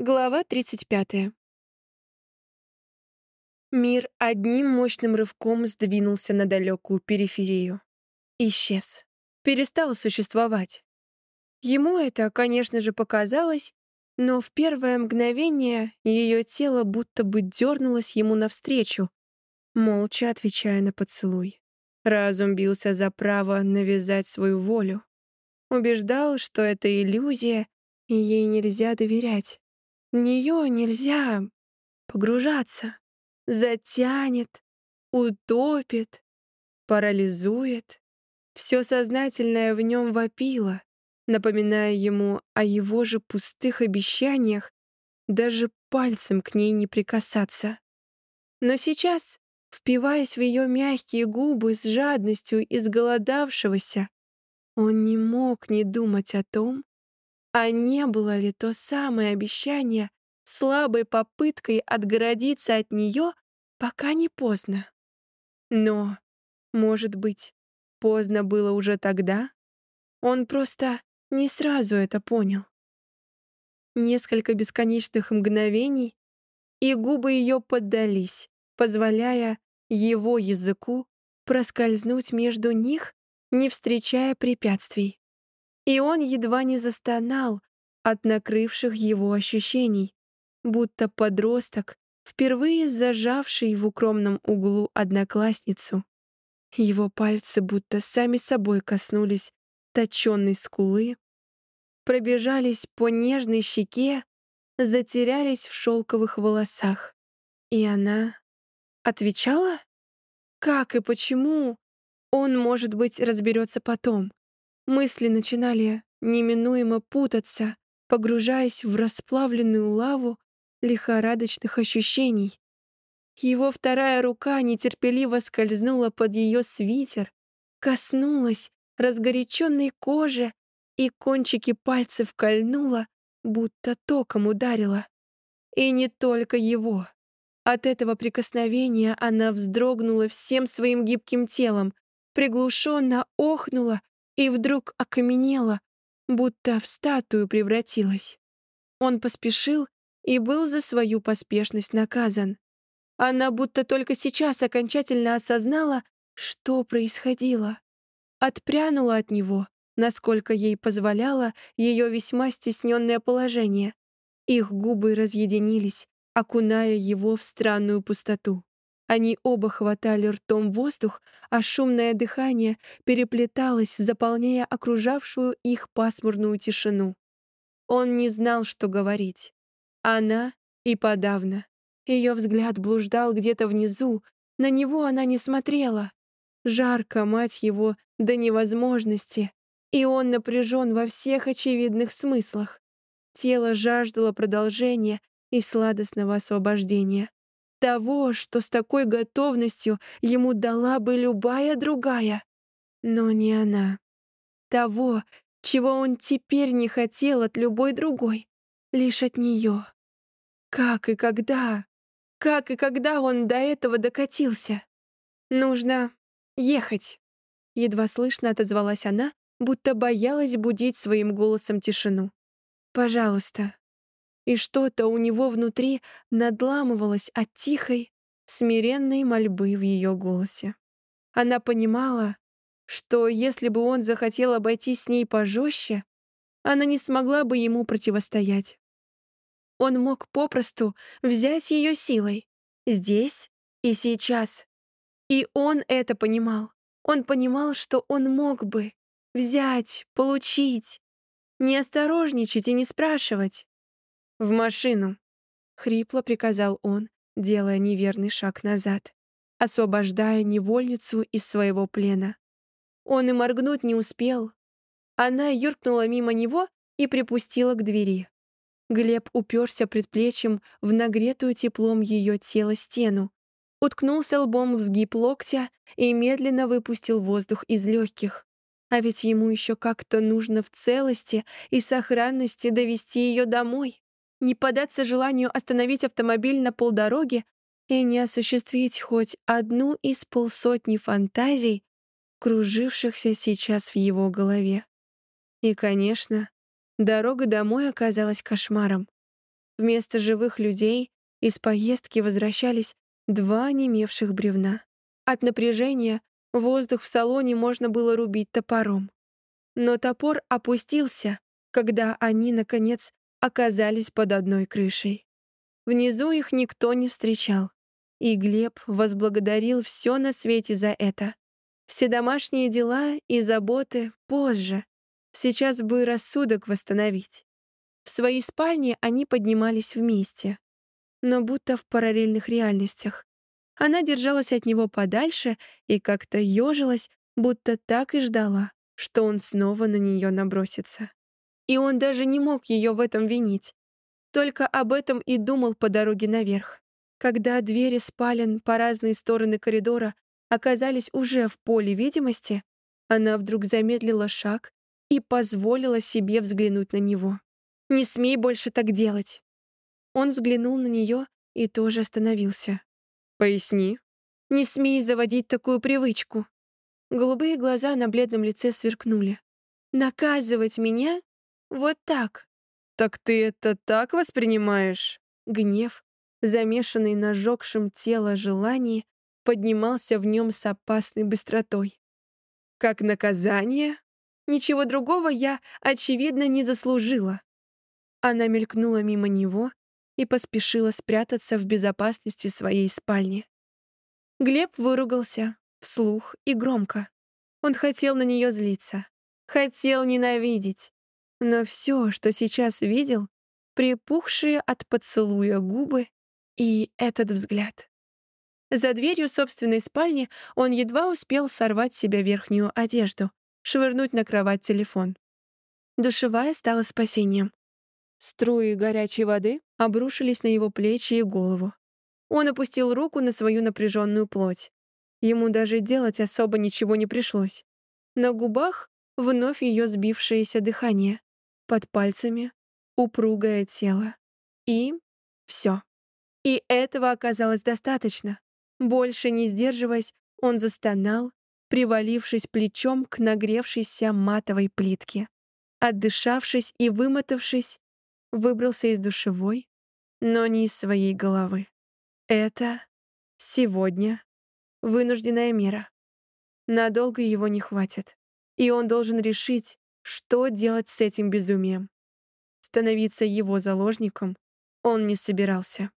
Глава 35. Мир одним мощным рывком сдвинулся на далекую периферию. Исчез. Перестал существовать. Ему это, конечно же, показалось, но в первое мгновение ее тело будто бы дернулось ему навстречу, молча отвечая на поцелуй. Разум бился за право навязать свою волю. Убеждал, что это иллюзия, и ей нельзя доверять. Нее нельзя погружаться. Затянет, утопит, парализует. Все сознательное в нем вопило, напоминая ему о его же пустых обещаниях даже пальцем к ней не прикасаться. Но сейчас, впиваясь в ее мягкие губы с жадностью изголодавшегося, он не мог не думать о том, а не было ли то самое обещание слабой попыткой отгородиться от нее, пока не поздно? Но, может быть, поздно было уже тогда? Он просто не сразу это понял. Несколько бесконечных мгновений, и губы ее поддались, позволяя его языку проскользнуть между них, не встречая препятствий и он едва не застонал от накрывших его ощущений, будто подросток, впервые зажавший в укромном углу одноклассницу. Его пальцы будто сами собой коснулись точенной скулы, пробежались по нежной щеке, затерялись в шелковых волосах. И она отвечала? Как и почему? Он, может быть, разберется потом. Мысли начинали неминуемо путаться, погружаясь в расплавленную лаву лихорадочных ощущений. Его вторая рука нетерпеливо скользнула под ее свитер, коснулась разгоряченной кожи и кончики пальцев кольнула, будто током ударила. И не только его. От этого прикосновения она вздрогнула всем своим гибким телом, приглушенно охнула и вдруг окаменела, будто в статую превратилась. Он поспешил и был за свою поспешность наказан. Она будто только сейчас окончательно осознала, что происходило. Отпрянула от него, насколько ей позволяло ее весьма стесненное положение. Их губы разъединились, окуная его в странную пустоту. Они оба хватали ртом воздух, а шумное дыхание переплеталось, заполняя окружавшую их пасмурную тишину. Он не знал, что говорить. Она и подавно. Ее взгляд блуждал где-то внизу, на него она не смотрела. Жарко, мать его, до невозможности, и он напряжен во всех очевидных смыслах. Тело жаждало продолжения и сладостного освобождения. Того, что с такой готовностью ему дала бы любая другая. Но не она. Того, чего он теперь не хотел от любой другой. Лишь от нее. Как и когда? Как и когда он до этого докатился? Нужно ехать. Едва слышно отозвалась она, будто боялась будить своим голосом тишину. «Пожалуйста, и что-то у него внутри надламывалось от тихой, смиренной мольбы в ее голосе. Она понимала, что если бы он захотел обойтись с ней пожестче, она не смогла бы ему противостоять. Он мог попросту взять ее силой, здесь и сейчас. И он это понимал. Он понимал, что он мог бы взять, получить, не осторожничать и не спрашивать. «В машину!» — хрипло приказал он, делая неверный шаг назад, освобождая невольницу из своего плена. Он и моргнуть не успел. Она юркнула мимо него и припустила к двери. Глеб уперся предплечьем в нагретую теплом ее тела стену, уткнулся лбом в сгиб локтя и медленно выпустил воздух из легких. А ведь ему еще как-то нужно в целости и сохранности довести ее домой не податься желанию остановить автомобиль на полдороге и не осуществить хоть одну из полсотни фантазий, кружившихся сейчас в его голове. И, конечно, дорога домой оказалась кошмаром. Вместо живых людей из поездки возвращались два онемевших бревна. От напряжения воздух в салоне можно было рубить топором. Но топор опустился, когда они, наконец, оказались под одной крышей. Внизу их никто не встречал, и Глеб возблагодарил все на свете за это. Все домашние дела и заботы позже. Сейчас бы рассудок восстановить. В своей спальне они поднимались вместе, но будто в параллельных реальностях. Она держалась от него подальше и как-то ежилась, будто так и ждала, что он снова на нее набросится. И он даже не мог ее в этом винить. Только об этом и думал по дороге наверх. Когда двери спален по разные стороны коридора оказались уже в поле видимости, она вдруг замедлила шаг и позволила себе взглянуть на него. «Не смей больше так делать!» Он взглянул на нее и тоже остановился. «Поясни». «Не смей заводить такую привычку». Голубые глаза на бледном лице сверкнули. «Наказывать меня? Вот так. Так ты это так воспринимаешь? Гнев, замешанный на жёгшем тело желании, поднимался в нем с опасной быстротой. Как наказание? Ничего другого я, очевидно, не заслужила. Она мелькнула мимо него и поспешила спрятаться в безопасности своей спальни. Глеб выругался, вслух и громко. Он хотел на нее злиться, хотел ненавидеть, но все, что сейчас видел, припухшие от поцелуя губы и этот взгляд. За дверью собственной спальни он едва успел сорвать с себя верхнюю одежду, швырнуть на кровать телефон. Душевая стала спасением. Струи горячей воды обрушились на его плечи и голову. Он опустил руку на свою напряженную плоть. Ему даже делать особо ничего не пришлось. На губах вновь ее сбившееся дыхание под пальцами упругое тело. И все. И этого оказалось достаточно. Больше не сдерживаясь, он застонал, привалившись плечом к нагревшейся матовой плитке. Отдышавшись и вымотавшись, выбрался из душевой, но не из своей головы. Это сегодня вынужденная мера. Надолго его не хватит, и он должен решить, что делать с этим безумием? Становиться его заложником он не собирался.